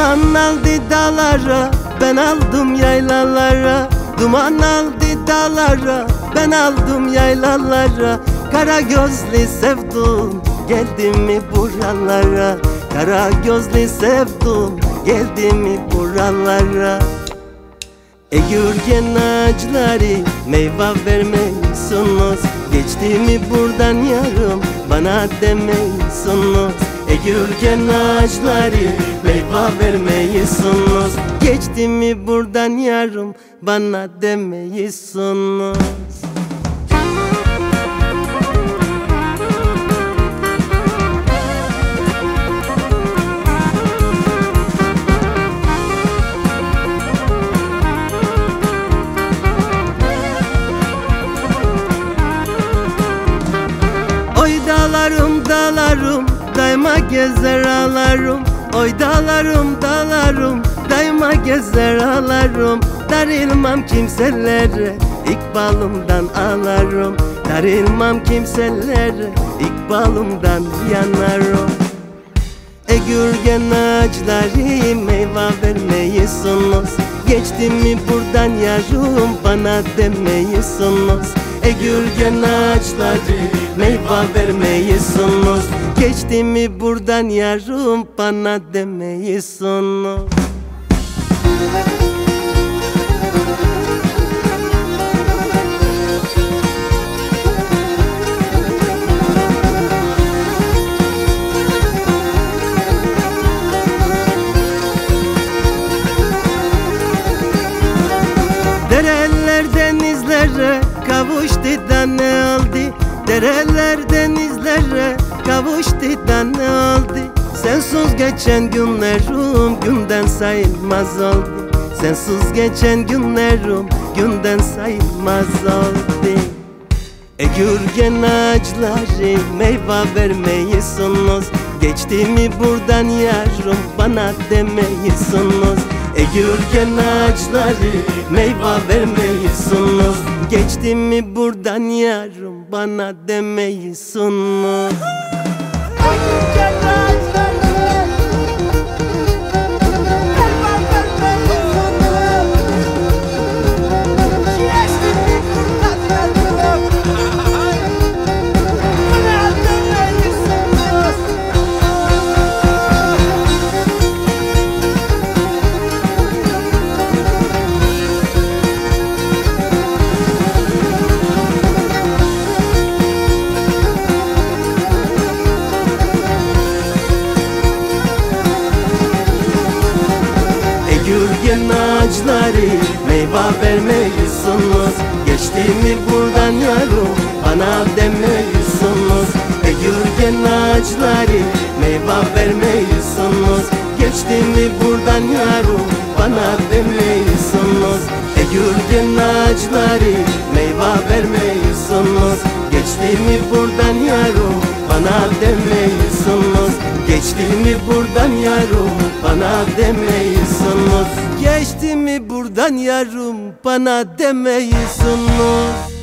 Duman aldı dağlara ben aldım yaylalara. Duman aldı dağlara ben aldım yaylalara. Kara gözlü sevdum geldi mi buralara? Kara gözlü sevdum geldi mi buralara? Egürgen ağaçları meyve vermiyorsunuz Geçti mi buradan yarım bana demiyorsunuz Egürgen ağaçları meyve vermiyorsunuz Geçti mi buradan yarım bana demiyorsunuz Oy dağlarım dağlarım daima gezer ağlarım Oy dağlarım dağlarım. Daima gezer ağlarım Darılmam kimselere ikbalımdan ağlarım. Darılmam kimselere ikbalımdan yanarım. Egürgen ağaçları meyve vermeyisunuz. Geçti mi buradan yarım bana demeyisunuz. Egürgen ağaçları meyve vermeyisunuz Geçti mi buradan yarım bana demeyisunuz Dereler Dereler denizlere kavuştu da ne oldu Sensiz geçen günlerim günden sayılmaz oldu. Sensiz geçen günlerim günden sayılmaz oldu. Egürgen ağaçları meyve vermeyisunuz Geçti mi buradan yarım bana Egürgen ağaçları meyve vermeyisunuz Geçti mi buradan yarım bana demeyisunuz ağaçları meyve vermeyisunuz Geçti mi buradan yarım bana demeyisunuz Egürgen ağaçları meyve vermeyisunuz Geçti mi buradan yarım bana demeyisunuz Egürgen ağaçları meyve vermeyisunuz Geçti mi buradan yarım bana demeyisunuz Geçti mi buradan yarım bana demeyisunuz Geçti mi buradan yarım bana demeyisunuz